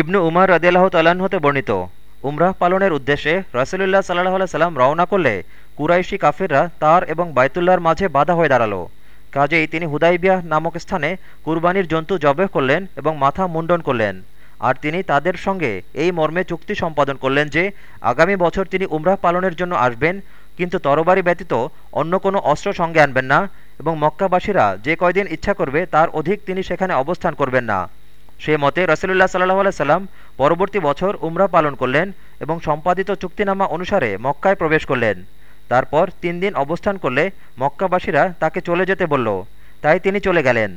ইবনু উমার রদিয়াল্লাহ হতে বর্ণিত, উমরাহ পালনের উদ্দেশ্যে রসুলুল্লাহ সাল্লাহ সাল্লাম রওনা করলে কুরাইশি কাফিররা তার এবং বাইতুল্লাহর মাঝে বাধা হয়ে দাঁড়াল। কাজেই তিনি হুদাইবিয়াহ নামক স্থানে কুরবানির জন্তু জবেহ করলেন এবং মাথা মুন্ডন করলেন। আর তিনি তাদের সঙ্গে এই মর্মে চুক্তি সম্পাদন করলেন যে, আগামী বছর তিনি উমরাহ পালনের জন্য আসবেন, কিন্তু তরবারি ব্যতীত অন্য কোনো অস্ত্র সঙ্গে আনবেন না এবং মক্কাবাসীরা যে কয়দিন ইচ্ছা করবে তার অধিক তিনি সেখানে অবস্থান করবেন না। সে মতে রসুল্লাহ সাল্লাহ সাল্লাম পরবর্তী বছর উমরা পালন করলেন এবং সম্পাদিত চুক্তিনামা অনুসারে মক্কায় প্রবেশ করলেন। তারপর তিন দিন অবস্থান করলে মক্কাবাসীরা তাকে চলে যেতে বলল। তাই তিনি চলে গেলেন।